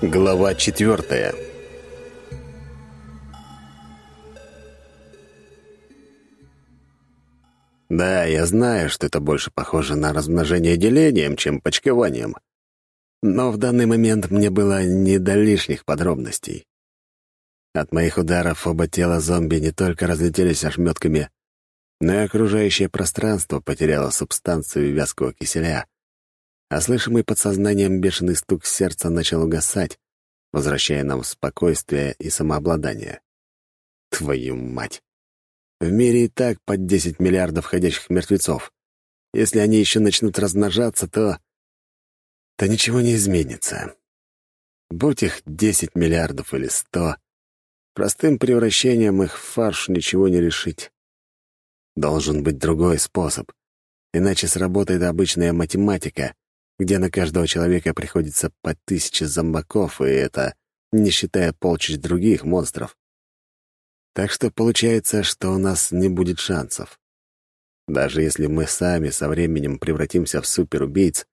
Глава четвертая Да, я знаю, что это больше похоже на размножение делением, чем почкованием. Но в данный момент мне было не до лишних подробностей. От моих ударов оба тела зомби не только разлетелись ошметками, но и окружающее пространство потеряло субстанцию вязкого киселя, а слышимый подсознанием бешеный стук сердца начал угасать, возвращая нам спокойствие и самообладание. Твою мать! В мире и так под 10 миллиардов ходящих мертвецов. Если они еще начнут размножаться, то... то ничего не изменится. Будь их 10 миллиардов или 100, простым превращением их в фарш ничего не решить. Должен быть другой способ, иначе сработает обычная математика, где на каждого человека приходится по тысяче зомбаков, и это не считая полчищ других монстров. Так что получается, что у нас не будет шансов. Даже если мы сами со временем превратимся в суперубийц,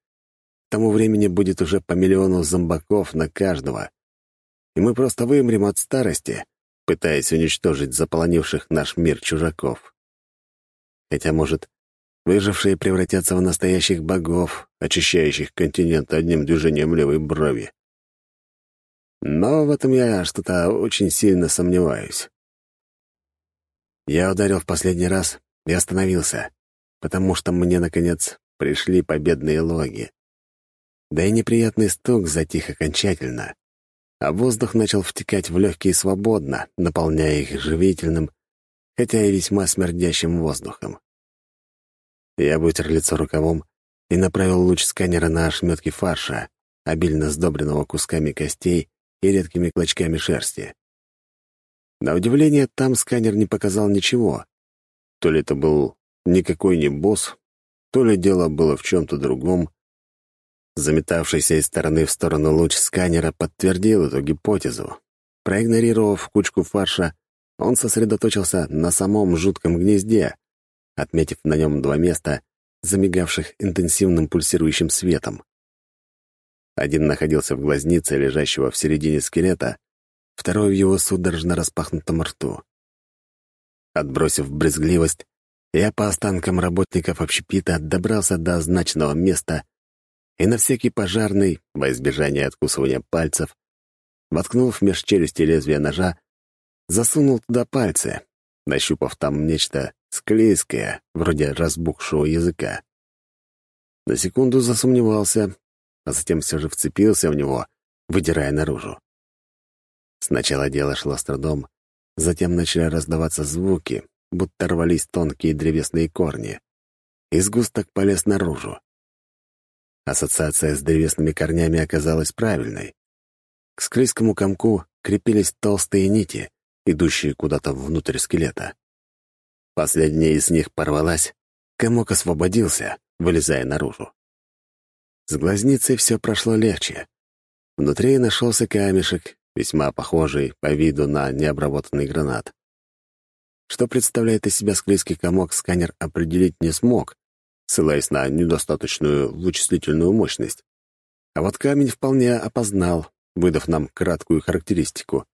тому времени будет уже по миллиону зомбаков на каждого. И мы просто вымрем от старости, пытаясь уничтожить заполонивших наш мир чужаков. Хотя, может, выжившие превратятся в настоящих богов, очищающих континент одним движением левой брови. Но в этом я что-то очень сильно сомневаюсь. Я ударил в последний раз и остановился, потому что мне, наконец, пришли победные логи. Да и неприятный стук затих окончательно, а воздух начал втекать в легкие свободно, наполняя их живительным, хотя и весьма смердящим воздухом. Я вытер лицо рукавом и направил луч сканера на ошметки фарша, обильно сдобренного кусками костей и редкими клочками шерсти. На удивление, там сканер не показал ничего. То ли это был никакой не босс, то ли дело было в чем-то другом. Заметавшийся из стороны в сторону луч сканера подтвердил эту гипотезу. Проигнорировав кучку фарша, он сосредоточился на самом жутком гнезде, отметив на нем два места, замигавших интенсивным пульсирующим светом. Один находился в глазнице, лежащего в середине скелета, второй в его судорожно распахнутом рту. Отбросив брезгливость, я по останкам работников общепита добрался до означенного места и на всякий пожарный, во избежание откусывания пальцев, воткнув меж челюсти лезвие ножа, засунул туда пальцы, нащупав там нечто склейское, вроде разбухшего языка. На секунду засомневался, а затем все же вцепился в него, выдирая наружу. Сначала дело шло с трудом, затем начали раздаваться звуки, будто рвались тонкие древесные корни. И сгусток полез наружу. Ассоциация с древесными корнями оказалась правильной. К склизкому комку крепились толстые нити, идущие куда-то внутрь скелета. Последняя из них порвалась, комок освободился, вылезая наружу. С глазницей все прошло легче. Внутри нашелся камешек, весьма похожий по виду на необработанный гранат. Что представляет из себя склизкий комок, сканер определить не смог, ссылаясь на недостаточную вычислительную мощность. А вот камень вполне опознал, выдав нам краткую характеристику.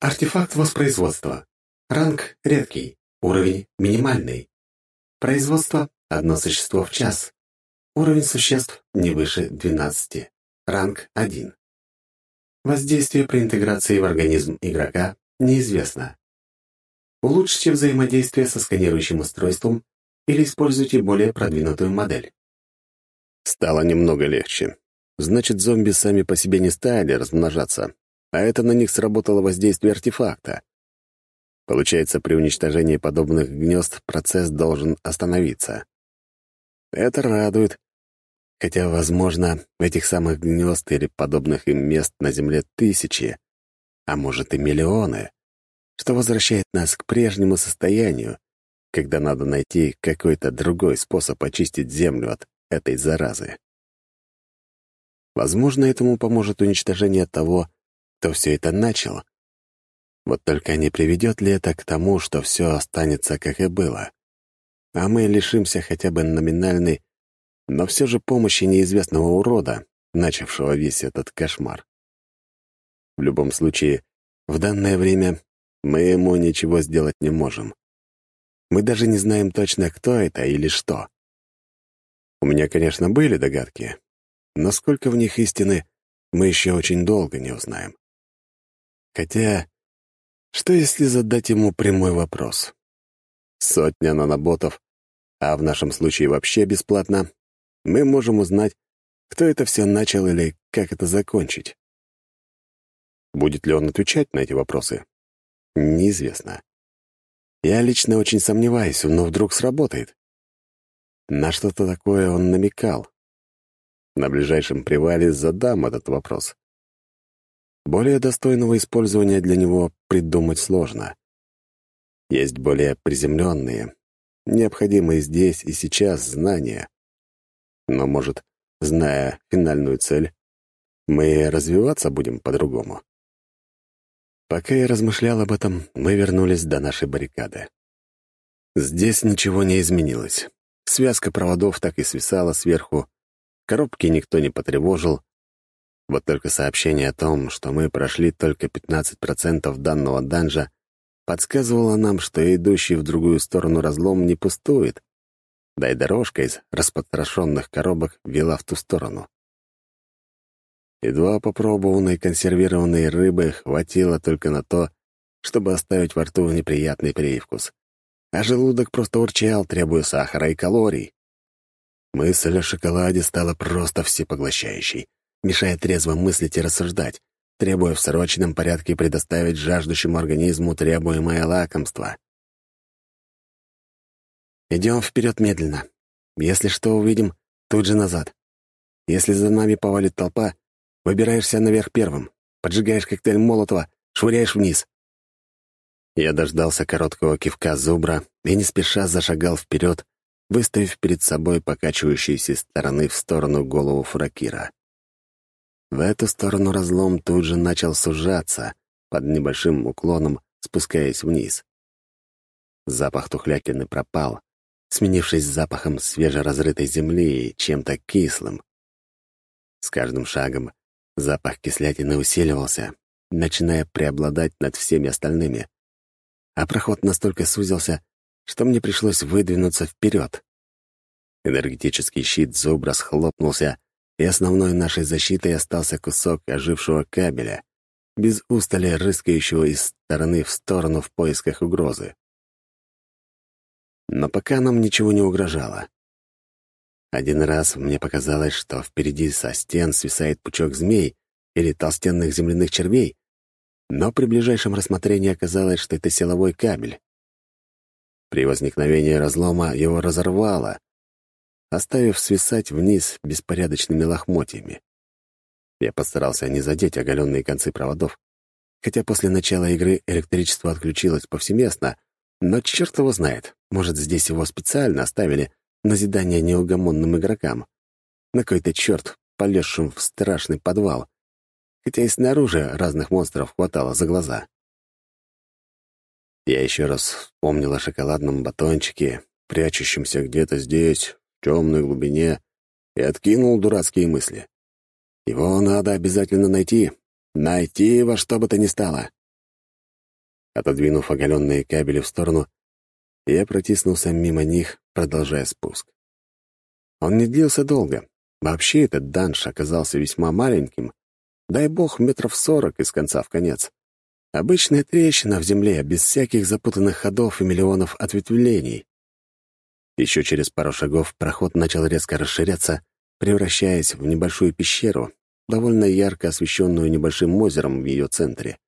Артефакт воспроизводства. Ранг редкий. Уровень минимальный. Производство — одно существо в час. Уровень существ не выше 12. Ранг 1. Воздействие при интеграции в организм игрока неизвестно. Улучшите взаимодействие со сканирующим устройством или используйте более продвинутую модель. Стало немного легче. Значит, зомби сами по себе не стали размножаться, а это на них сработало воздействие артефакта. Получается, при уничтожении подобных гнезд процесс должен остановиться. Это радует, Хотя, возможно, этих самых гнезд или подобных им мест на Земле тысячи, а может и миллионы, что возвращает нас к прежнему состоянию, когда надо найти какой-то другой способ очистить Землю от этой заразы. Возможно, этому поможет уничтожение того, кто все это начал. Вот только не приведет ли это к тому, что все останется, как и было, а мы лишимся хотя бы номинальной но все же помощи неизвестного урода, начавшего весь этот кошмар. В любом случае, в данное время мы ему ничего сделать не можем. Мы даже не знаем точно, кто это или что. У меня, конечно, были догадки, но сколько в них истины, мы еще очень долго не узнаем. Хотя, что если задать ему прямой вопрос? Сотня наноботов, а в нашем случае вообще бесплатно, мы можем узнать, кто это все начал или как это закончить. Будет ли он отвечать на эти вопросы? Неизвестно. Я лично очень сомневаюсь, но вдруг сработает. На что-то такое он намекал. На ближайшем привале задам этот вопрос. Более достойного использования для него придумать сложно. Есть более приземленные, необходимые здесь и сейчас знания. Но, может, зная финальную цель, мы развиваться будем по-другому. Пока я размышлял об этом, мы вернулись до нашей баррикады. Здесь ничего не изменилось. Связка проводов так и свисала сверху, коробки никто не потревожил. Вот только сообщение о том, что мы прошли только 15% данного данжа, подсказывало нам, что идущий в другую сторону разлом не пустует, да и дорожка из распотрошенных коробок вела в ту сторону. Едва попробованной консервированной рыбы хватило только на то, чтобы оставить во рту неприятный привкус. А желудок просто урчал, требуя сахара и калорий. Мысль о шоколаде стала просто всепоглощающей, мешая трезво мыслить и рассуждать, требуя в срочном порядке предоставить жаждущему организму требуемое лакомство. Идем вперед медленно. Если что увидим, тут же назад. Если за нами повалит толпа, выбираешься наверх первым, поджигаешь коктейль Молотова, швыряешь вниз. Я дождался короткого кивка зубра и не спеша зашагал вперед, выставив перед собой покачивающуюся из стороны в сторону голову фракира. В эту сторону разлом тут же начал сужаться, под небольшим уклоном спускаясь вниз. Запах тухлятины пропал, сменившись запахом свежеразрытой земли и чем-то кислым. С каждым шагом запах кислятины усиливался, начиная преобладать над всеми остальными. А проход настолько сузился, что мне пришлось выдвинуться вперед. Энергетический щит зубра схлопнулся, и основной нашей защитой остался кусок ожившего кабеля, без устали рыскающего из стороны в сторону в поисках угрозы. Но пока нам ничего не угрожало. Один раз мне показалось, что впереди со стен свисает пучок змей или толстенных земляных червей, но при ближайшем рассмотрении оказалось, что это силовой кабель. При возникновении разлома его разорвало, оставив свисать вниз беспорядочными лохмотьями. Я постарался не задеть оголенные концы проводов, хотя после начала игры электричество отключилось повсеместно, но черт его знает, может, здесь его специально оставили назидание неугомонным игрокам. На какой-то черт, полезшим в страшный подвал, хотя и снаружи разных монстров хватало за глаза. Я еще раз вспомнил о шоколадном батончике, прячущемся где-то здесь, темной глубине, и откинул дурацкие мысли. Его надо обязательно найти. Найти во что бы то ни стало. Отодвинув оголенные кабели в сторону, я протиснулся мимо них, продолжая спуск. Он не длился долго. Вообще этот данж оказался весьма маленьким. Дай бог, метров сорок из конца в конец. Обычная трещина в земле, без всяких запутанных ходов и миллионов ответвлений. Еще через пару шагов проход начал резко расширяться, превращаясь в небольшую пещеру, довольно ярко освещенную небольшим озером в ее центре.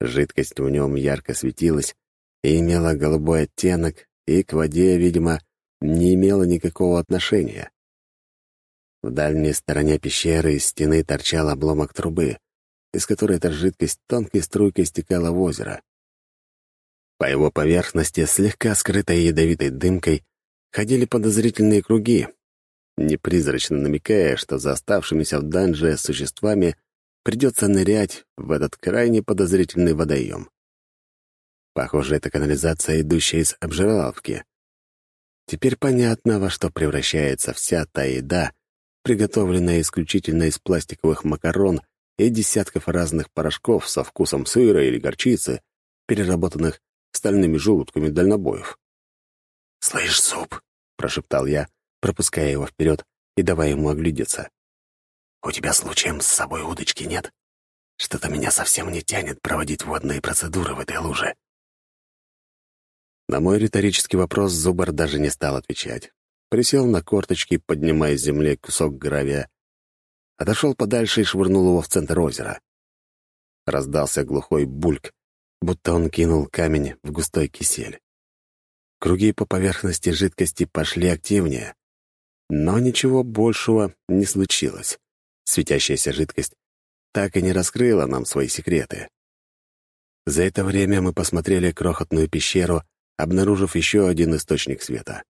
Жидкость в нем ярко светилась и имела голубой оттенок, и к воде, видимо, не имела никакого отношения. В дальней стороне пещеры из стены торчал обломок трубы, из которой эта жидкость тонкой струйкой стекала в озеро. По его поверхности, слегка скрытой ядовитой дымкой, ходили подозрительные круги, непризрачно намекая, что за оставшимися в данже существами придется нырять в этот крайне подозрительный водоем. Похоже, это канализация, идущая из обжираловки. Теперь понятно, во что превращается вся та еда, приготовленное исключительно из пластиковых макарон и десятков разных порошков со вкусом сыра или горчицы, переработанных стальными желудками дальнобоев. «Слышь, суп!» — прошептал я, пропуская его вперед и давая ему оглядеться. «У тебя случаем с собой удочки нет? Что-то меня совсем не тянет проводить водные процедуры в этой луже». На мой риторический вопрос Зубар даже не стал отвечать. Присел на корточки, поднимая с земли кусок гравия. Отошел подальше и швырнул его в центр озера. Раздался глухой бульк, будто он кинул камень в густой кисель. Круги по поверхности жидкости пошли активнее, но ничего большего не случилось. Светящаяся жидкость так и не раскрыла нам свои секреты. За это время мы посмотрели крохотную пещеру, обнаружив еще один источник света.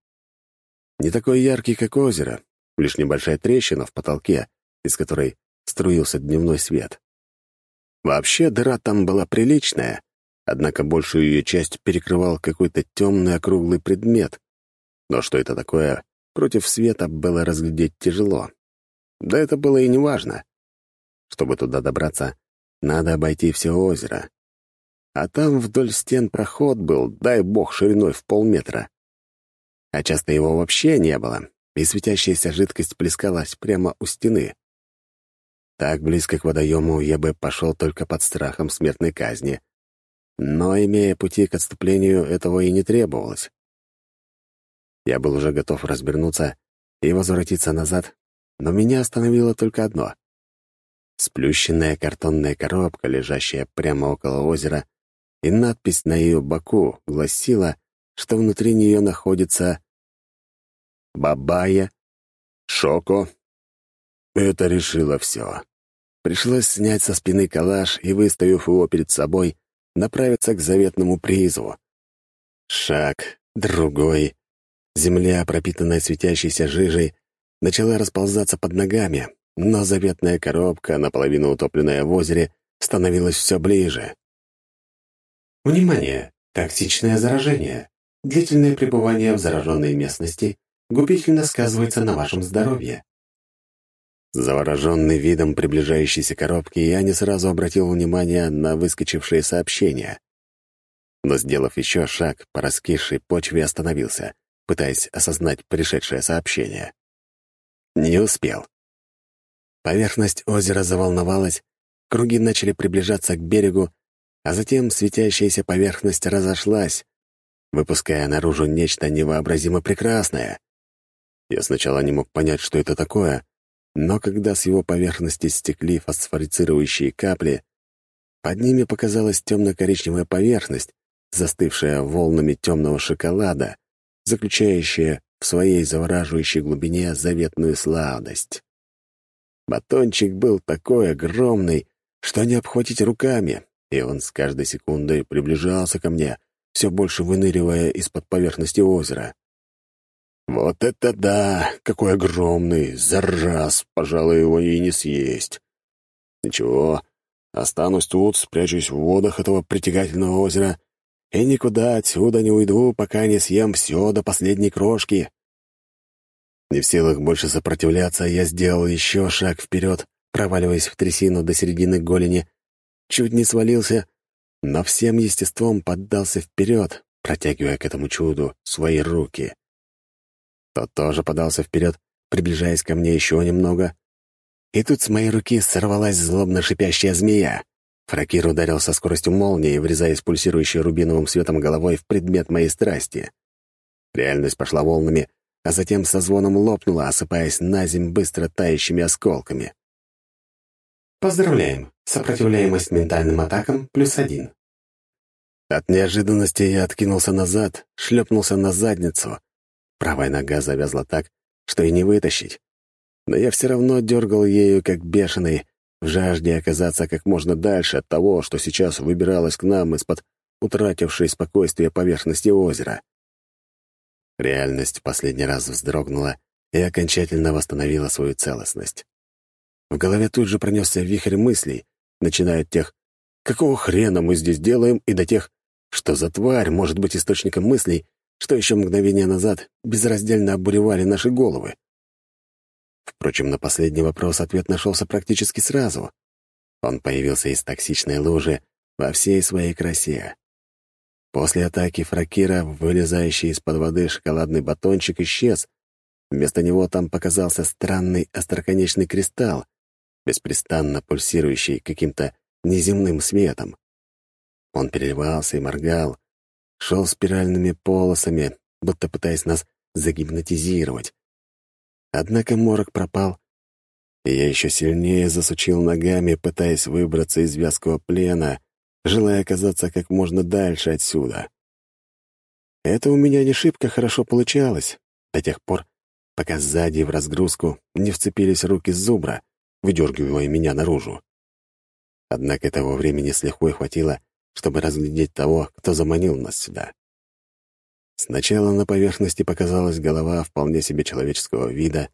Не такой яркий, как озеро, лишь небольшая трещина в потолке, из которой струился дневной свет. Вообще дыра там была приличная, однако большую ее часть перекрывал какой-то темный округлый предмет. Но что это такое, против света было разглядеть тяжело. Да это было и не важно. Чтобы туда добраться, надо обойти все озеро. А там вдоль стен проход был, дай бог, шириной в полметра. А часто его вообще не было, и светящаяся жидкость плескалась прямо у стены. Так близко к водоему я бы пошел только под страхом смертной казни. Но, имея пути к отступлению, этого и не требовалось. Я был уже готов развернуться и возвратиться назад, но меня остановило только одно. Сплющенная картонная коробка, лежащая прямо около озера, и надпись на ее боку гласила, что внутри нее находится «Бабая», «Шоко». Это решило все. Пришлось снять со спины калаш и, выставив его перед собой, направиться к заветному призу. Шаг, другой. Земля, пропитанная светящейся жижей, начала расползаться под ногами, но заветная коробка, наполовину утопленная в озере, становилась все ближе. Внимание! Токсичное заражение. Длительное пребывание в зараженной местности губительно сказывается на вашем здоровье. Завороженный видом приближающейся коробки, я не сразу обратил внимание на выскочившие сообщения. Но, сделав еще шаг по раскисшей почве, остановился, пытаясь осознать пришедшее сообщение. Не успел. Поверхность озера заволновалась, круги начали приближаться к берегу, а затем светящаяся поверхность разошлась, выпуская наружу нечто невообразимо прекрасное. Я сначала не мог понять, что это такое, но когда с его поверхности стекли фосфорицирующие капли, под ними показалась темно-коричневая поверхность, застывшая волнами темного шоколада, заключающая в своей завораживающей глубине заветную сладость. Батончик был такой огромный, что не обхватить руками, и он с каждой секундой приближался ко мне, все больше выныривая из-под поверхности озера. Вот это да! Какой огромный! За раз, пожалуй, его и не съесть. Ничего, останусь тут, спрячусь в водах этого притягательного озера и никуда отсюда не уйду, пока не съем все до последней крошки. Не в силах больше сопротивляться, я сделал еще шаг вперед, проваливаясь в трясину до середины голени. Чуть не свалился, но всем естеством поддался вперед, протягивая к этому чуду свои руки. Тот тоже подался вперед, приближаясь ко мне еще немного. И тут с моей руки сорвалась злобно шипящая змея. Фракир ударил со скоростью молнии, врезаясь пульсирующей рубиновым светом головой в предмет моей страсти. Реальность пошла волнами, а затем со звоном лопнула, осыпаясь на земь быстро тающими осколками. Поздравляем! Сопротивляемость ментальным атакам плюс один. От неожиданности я откинулся назад, шлепнулся на задницу. Правая нога завязла так, что и не вытащить. Но я все равно дергал ею, как бешеный, в жажде оказаться как можно дальше от того, что сейчас выбиралось к нам из-под утратившей спокойствие поверхности озера. Реальность последний раз вздрогнула и окончательно восстановила свою целостность. В голове тут же пронесся вихрь мыслей, начиная от тех, какого хрена мы здесь делаем, и до тех, что за тварь может быть источником мыслей, что еще мгновение назад безраздельно обуревали наши головы. Впрочем, на последний вопрос ответ нашелся практически сразу. Он появился из токсичной лужи во всей своей красе. После атаки Фракира, вылезающий из-под воды шоколадный батончик исчез. Вместо него там показался странный остроконечный кристалл, беспрестанно пульсирующий каким-то неземным светом. Он переливался и моргал, шел спиральными полосами, будто пытаясь нас загипнотизировать. Однако морок пропал, и я еще сильнее засучил ногами, пытаясь выбраться из вязкого плена, желая оказаться как можно дальше отсюда. Это у меня не шибко хорошо получалось, до тех пор, пока сзади в разгрузку не вцепились руки зубра, выдергивая меня наружу. Однако этого времени с лихвой хватило, чтобы разглядеть того, кто заманил нас сюда. Сначала на поверхности показалась голова вполне себе человеческого вида,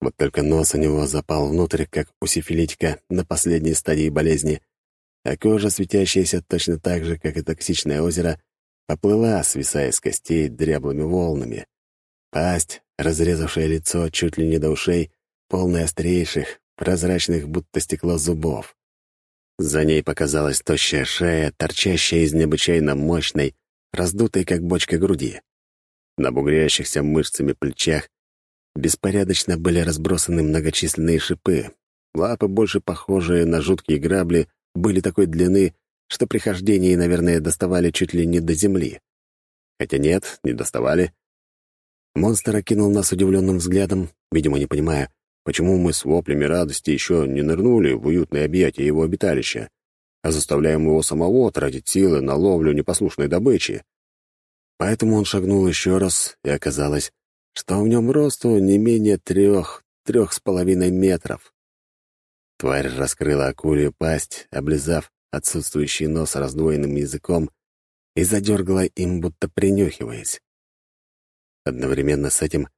вот только нос у него запал внутрь, как у сифилитика на последней стадии болезни, а кожа, светящаяся точно так же, как и токсичное озеро, поплыла, свисая с костей дряблыми волнами. Пасть, разрезавшая лицо чуть ли не до ушей, полная острейших, прозрачных, будто стекло зубов. За ней показалась тощая шея, торчащая из необычайно мощной, раздутой, как бочка груди. На бугрящихся мышцами плечах беспорядочно были разбросаны многочисленные шипы. Лапы, больше похожие на жуткие грабли, были такой длины, что при хождении, наверное, доставали чуть ли не до земли. Хотя нет, не доставали. Монстр окинул нас удивленным взглядом, видимо, не понимая, почему мы с воплями радости еще не нырнули в уютное объятие его обиталища а заставляем его самого тратить силы на ловлю непослушной добычи. Поэтому он шагнул еще раз, и оказалось, что в нем росту не менее трех, трех с половиной метров. Тварь раскрыла акулью пасть, облизав отсутствующий нос раздвоенным языком, и задергала им, будто принюхиваясь. Одновременно с этим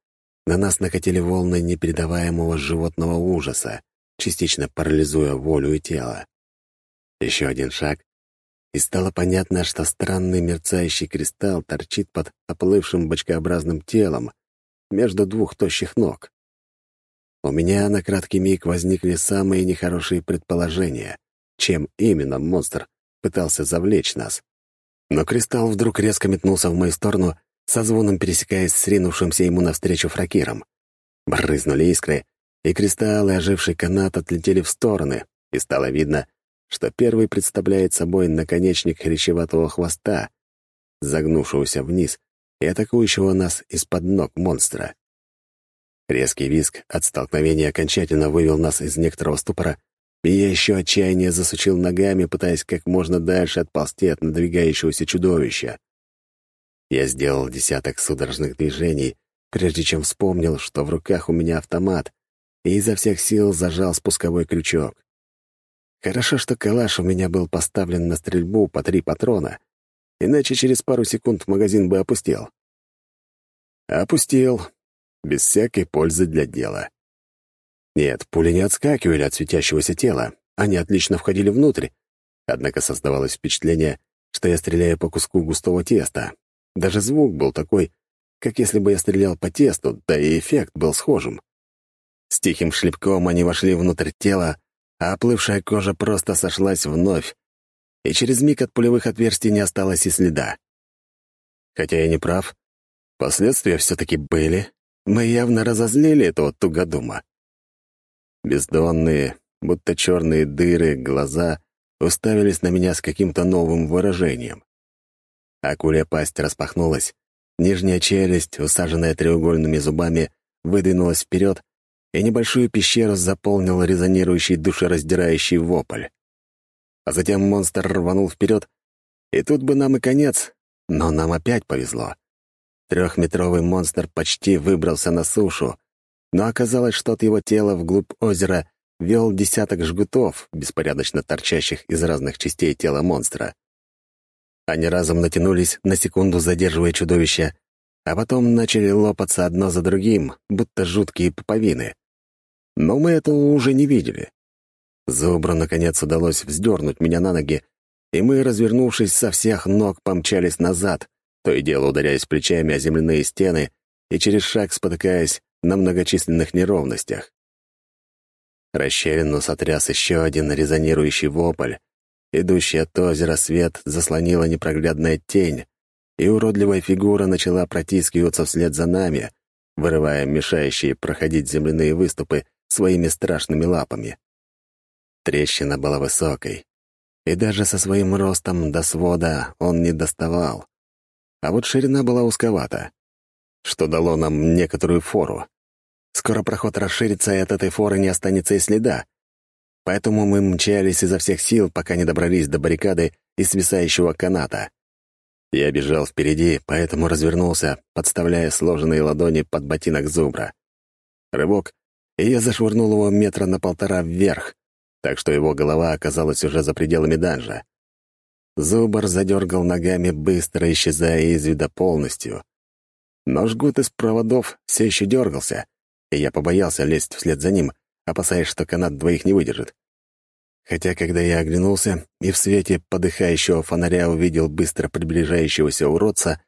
на нас накатили волны непередаваемого животного ужаса, частично парализуя волю и тело. Еще один шаг, и стало понятно, что странный мерцающий кристалл торчит под оплывшим бочкообразным телом между двух тощих ног. У меня на краткий миг возникли самые нехорошие предположения, чем именно монстр пытался завлечь нас. Но кристалл вдруг резко метнулся в мою сторону, со звоном пересекаясь с ринувшимся ему навстречу фракиром. Брызнули искры, и кристаллы, оживший канат, отлетели в стороны, и стало видно, что первый представляет собой наконечник хрящеватого хвоста, загнувшегося вниз и атакующего нас из-под ног монстра. Резкий визг от столкновения окончательно вывел нас из некоторого ступора, и я еще отчаяние засучил ногами, пытаясь как можно дальше отползти от надвигающегося чудовища. Я сделал десяток судорожных движений, прежде чем вспомнил, что в руках у меня автомат, и изо всех сил зажал спусковой крючок. Хорошо, что калаш у меня был поставлен на стрельбу по три патрона, иначе через пару секунд магазин бы опустел. Опустил, без всякой пользы для дела. Нет, пули не отскакивали от светящегося тела, они отлично входили внутрь, однако создавалось впечатление, что я стреляю по куску густого теста. Даже звук был такой, как если бы я стрелял по тесту, да и эффект был схожим. С тихим шлепком они вошли внутрь тела, а оплывшая кожа просто сошлась вновь, и через миг от пулевых отверстий не осталось и следа. Хотя я не прав, последствия все-таки были, мы явно разозлили этого тугодума. Бездонные, будто черные дыры, глаза уставились на меня с каким-то новым выражением. Акулья пасть распахнулась, нижняя челюсть, усаженная треугольными зубами, выдвинулась вперед, и небольшую пещеру заполнил резонирующий душераздирающий вопль. А затем монстр рванул вперед, и тут бы нам и конец, но нам опять повезло. Трехметровый монстр почти выбрался на сушу, но оказалось, что от его тела вглубь озера вел десяток жгутов, беспорядочно торчащих из разных частей тела монстра. Они разом натянулись, на секунду задерживая чудовище, а потом начали лопаться одно за другим, будто жуткие пуповины. Но мы этого уже не видели. Зубру, наконец, удалось вздернуть меня на ноги, и мы, развернувшись со всех ног, помчались назад, то и дело ударяясь плечами о земляные стены и через шаг спотыкаясь на многочисленных неровностях. Расщелину сотряс еще один резонирующий вопль. Идущий от озера свет заслонила непроглядная тень, и уродливая фигура начала протискиваться вслед за нами, вырывая мешающие проходить земляные выступы своими страшными лапами. Трещина была высокой, и даже со своим ростом до свода он не доставал. А вот ширина была узковата, что дало нам некоторую фору. Скоро проход расширится, и от этой форы не останется и следа. Поэтому мы мчались изо всех сил, пока не добрались до баррикады и свисающего каната. Я бежал впереди, поэтому развернулся, подставляя сложенные ладони под ботинок зубра. Рывок, и я зашвырнул его метра на полтора вверх, так что его голова оказалась уже за пределами данжа. Зубр задергал ногами, быстро исчезая из вида полностью. Но жгут из проводов все еще дергался, и я побоялся лезть вслед за ним, опасаясь, что канат двоих не выдержит. Хотя, когда я оглянулся и в свете подыхающего фонаря увидел быстро приближающегося уродца,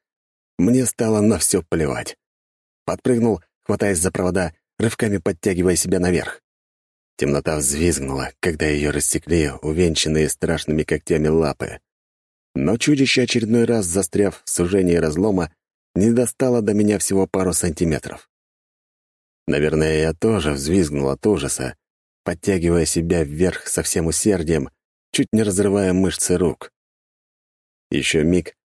мне стало на все плевать. Подпрыгнул, хватаясь за провода, рывками подтягивая себя наверх. Темнота взвизгнула, когда ее рассекли увенчанные страшными когтями лапы. Но чудище, очередной раз застряв в сужении разлома, не достало до меня всего пару сантиметров. Наверное, я тоже взвизгнул от ужаса, подтягивая себя вверх со всем усердием, чуть не разрывая мышцы рук. Еще миг,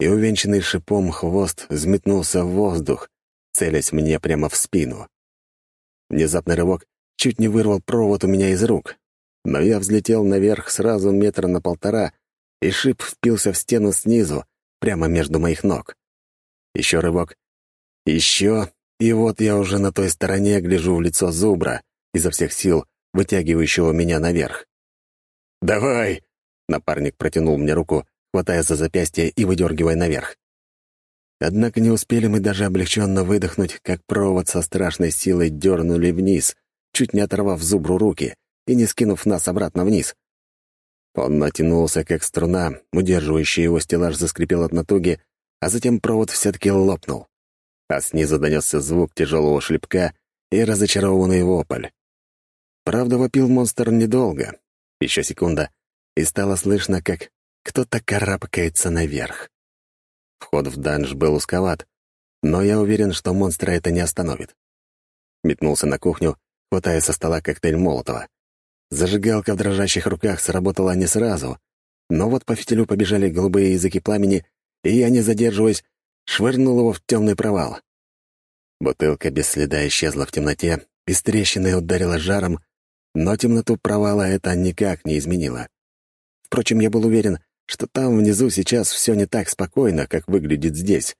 и увенчанный шипом хвост взметнулся в воздух, целясь мне прямо в спину. Внезапный рывок чуть не вырвал провод у меня из рук, но я взлетел наверх сразу метра на полтора, и шип впился в стену снизу, прямо между моих ног. Еще рывок. Еще, и вот я уже на той стороне гляжу в лицо зубра, изо всех сил вытягивающего меня наверх. «Давай!» — напарник протянул мне руку, хватая за запястье и выдергивая наверх. Однако не успели мы даже облегченно выдохнуть, как провод со страшной силой дернули вниз, чуть не оторвав зубру руки и не скинув нас обратно вниз. Он натянулся, как струна, удерживающая его стеллаж заскрипел от натуги, а затем провод все-таки лопнул. А снизу донесся звук тяжелого шлепка и разочарованный вопль. Правда, вопил монстр недолго. Еще секунда, и стало слышно, как кто-то карабкается наверх. Вход в данж был узковат, но я уверен, что монстра это не остановит. Метнулся на кухню, хватая со стола коктейль Молотова. Зажигалка в дрожащих руках сработала не сразу, но вот по фитилю побежали голубые языки пламени, и я, не задерживаясь, швырнул его в темный провал. Бутылка без следа исчезла в темноте, без трещины ударила жаром, но темноту провала это никак не изменило. Впрочем, я был уверен, что там внизу сейчас все не так спокойно, как выглядит здесь.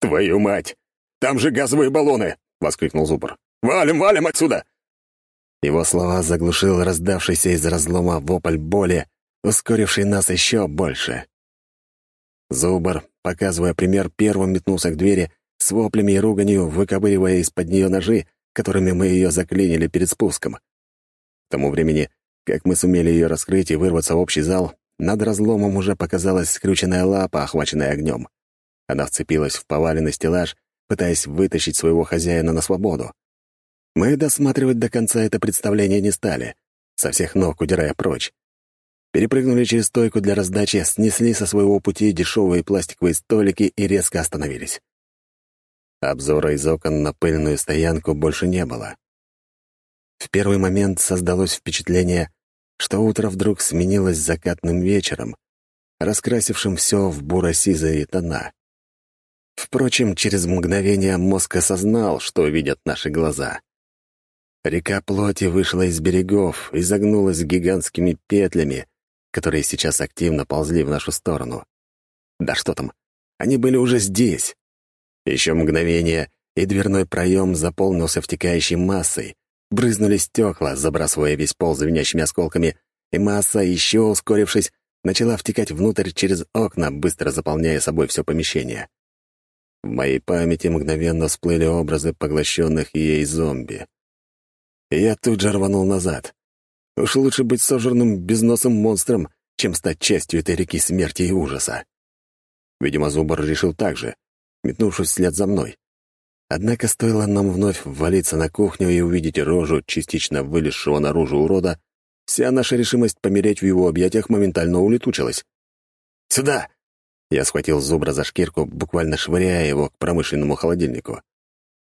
«Твою мать! Там же газовые баллоны!» — воскликнул Зубр. «Валим, валим отсюда!» Его слова заглушил раздавшийся из разлома вопль боли, ускоривший нас еще больше. Зубр, показывая пример, первым метнулся к двери, с воплями и руганью, выковыривая из-под нее ножи, которыми мы ее заклинили перед спуском. К тому времени, как мы сумели ее раскрыть и вырваться в общий зал, над разломом уже показалась скрюченная лапа, охваченная огнем. Она вцепилась в поваленный стеллаж, пытаясь вытащить своего хозяина на свободу. Мы досматривать до конца это представление не стали, со всех ног удирая прочь. Перепрыгнули через стойку для раздачи, снесли со своего пути дешевые пластиковые столики и резко остановились. Обзора из окон на пыльную стоянку больше не было. В первый момент создалось впечатление, что утро вдруг сменилось закатным вечером, раскрасившим все в буро-сизые тона. Впрочем, через мгновение мозг осознал, что видят наши глаза. Река плоти вышла из берегов и загнулась гигантскими петлями, которые сейчас активно ползли в нашу сторону. Да что там, они были уже здесь. Еще мгновение, и дверной проем заполнился втекающей массой, Брызнули стекла, забрасывая весь пол звенящими осколками, и масса, еще ускорившись, начала втекать внутрь через окна, быстро заполняя собой все помещение. В моей памяти мгновенно всплыли образы поглощенных ей зомби. Я тут же рванул назад. Уж лучше быть сожранным безносым монстром, чем стать частью этой реки смерти и ужаса. Видимо, Зубр решил так же, метнувшись вслед за мной. Однако стоило нам вновь ввалиться на кухню и увидеть рожу частично вылезшего наружу урода, вся наша решимость помереть в его объятиях моментально улетучилась. «Сюда!» Я схватил зубра за шкирку, буквально швыряя его к промышленному холодильнику.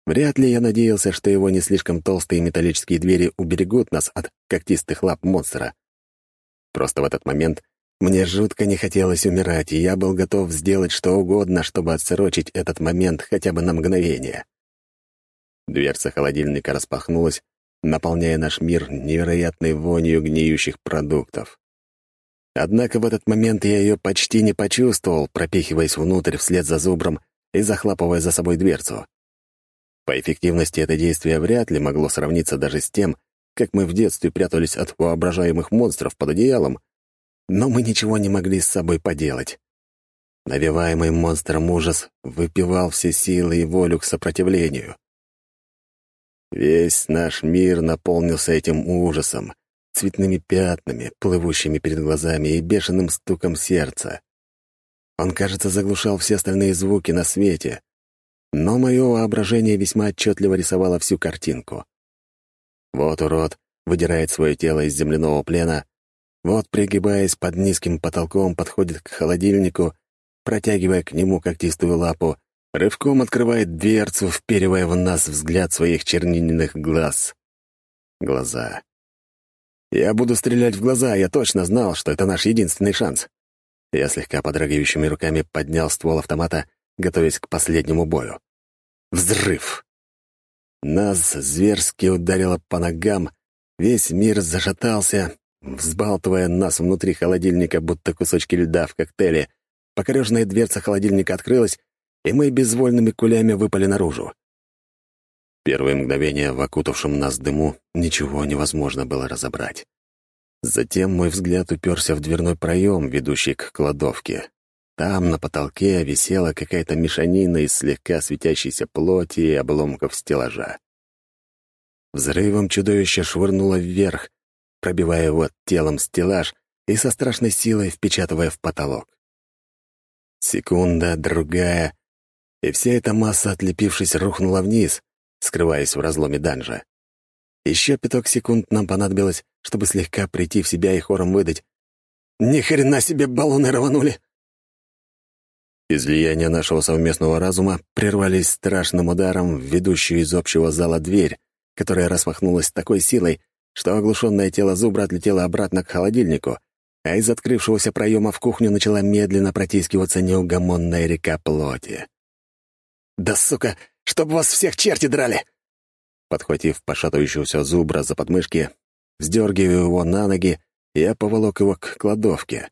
Вряд ли я надеялся, что его не слишком толстые металлические двери уберегут нас от когтистых лап монстра. Просто в этот момент мне жутко не хотелось умирать, и я был готов сделать что угодно, чтобы отсрочить этот момент хотя бы на мгновение. Дверца холодильника распахнулась, наполняя наш мир невероятной вонью гниющих продуктов. Однако в этот момент я ее почти не почувствовал, пропихиваясь внутрь вслед за зубром и захлапывая за собой дверцу. По эффективности это действие вряд ли могло сравниться даже с тем, как мы в детстве прятались от воображаемых монстров под одеялом, но мы ничего не могли с собой поделать. Навиваемый монстром ужас выпивал все силы и волю к сопротивлению. Весь наш мир наполнился этим ужасом, цветными пятнами, плывущими перед глазами и бешеным стуком сердца. Он, кажется, заглушал все остальные звуки на свете, но мое воображение весьма отчетливо рисовало всю картинку. Вот урод выдирает свое тело из земляного плена, вот, пригибаясь под низким потолком, подходит к холодильнику, протягивая к нему когтистую лапу, рывком открывает дверцу, вперивая в нас взгляд своих чернильных глаз. Глаза. Я буду стрелять в глаза, я точно знал, что это наш единственный шанс. Я слегка подрагивающими руками поднял ствол автомата, готовясь к последнему бою. Взрыв! Нас зверски ударило по ногам, весь мир зашатался, взбалтывая нас внутри холодильника, будто кусочки льда в коктейле. Покорежная дверца холодильника открылась, и мы безвольными кулями выпали наружу. Первые мгновения в окутавшем нас дыму ничего невозможно было разобрать. Затем мой взгляд уперся в дверной проем, ведущий к кладовке. Там на потолке висела какая-то мешанина из слегка светящейся плоти и обломков стеллажа. Взрывом чудовище швырнуло вверх, пробивая его телом стеллаж и со страшной силой впечатывая в потолок. Секунда, другая, и вся эта масса, отлепившись, рухнула вниз, скрываясь в разломе данжа. Еще пяток секунд нам понадобилось, чтобы слегка прийти в себя и хором выдать «Ни хрена себе баллоны рванули!» Излияния нашего совместного разума прервались страшным ударом в ведущую из общего зала дверь, которая распахнулась такой силой, что оглушенное тело зубра отлетело обратно к холодильнику, а из открывшегося проема в кухню начала медленно протискиваться неугомонная река плоти. «Да сука, чтоб вас всех черти драли!» Подхватив пошатывающегося зубра за подмышки, вздергивая его на ноги, я поволок его к кладовке.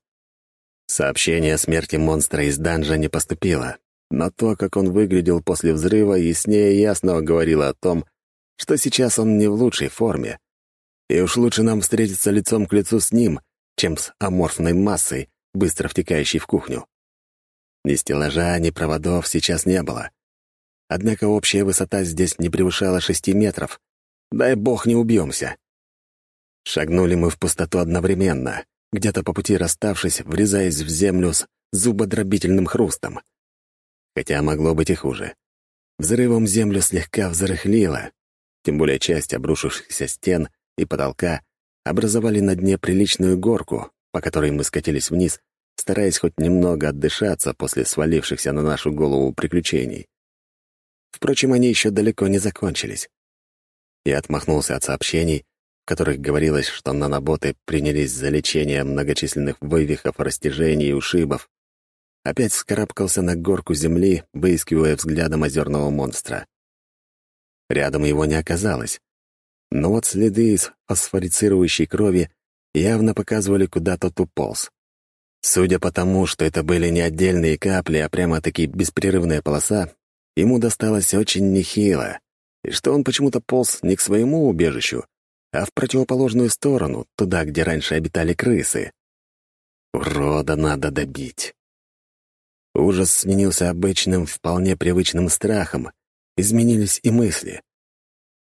Сообщение о смерти монстра из данжа не поступило, но то, как он выглядел после взрыва, яснее ясного говорило о том, что сейчас он не в лучшей форме, и уж лучше нам встретиться лицом к лицу с ним, чем с аморфной массой, быстро втекающей в кухню. Ни стеллажа, ни проводов сейчас не было. Однако общая высота здесь не превышала шести метров. Дай бог не убьемся. Шагнули мы в пустоту одновременно, где-то по пути расставшись, врезаясь в землю с зубодробительным хрустом. Хотя могло быть и хуже. Взрывом землю слегка взрыхлило, тем более часть обрушившихся стен и потолка образовали на дне приличную горку, по которой мы скатились вниз, стараясь хоть немного отдышаться после свалившихся на нашу голову приключений. Впрочем, они еще далеко не закончились. Я отмахнулся от сообщений, которых говорилось, что наноботы принялись за лечение многочисленных вывихов, растяжений и ушибов. Опять вскарабкался на горку земли, выискивая взглядом озерного монстра. Рядом его не оказалось, но вот следы из фосфорицирующей крови явно показывали, куда тот уполз. Судя по тому, что это были не отдельные капли, а прямо-таки беспрерывная полоса, ему досталось очень нехило, и что он почему-то полз не к своему убежищу, а в противоположную сторону, туда, где раньше обитали крысы. Урода надо добить. Ужас сменился обычным, вполне привычным страхом. Изменились и мысли.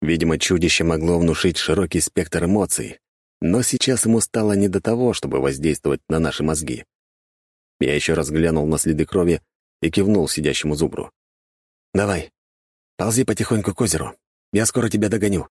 Видимо, чудище могло внушить широкий спектр эмоций, но сейчас ему стало не до того, чтобы воздействовать на наши мозги. Я еще раз глянул на следы крови и кивнул сидящему зубру. «Давай». Ползи потихоньку к озеру. Я скоро тебя догоню».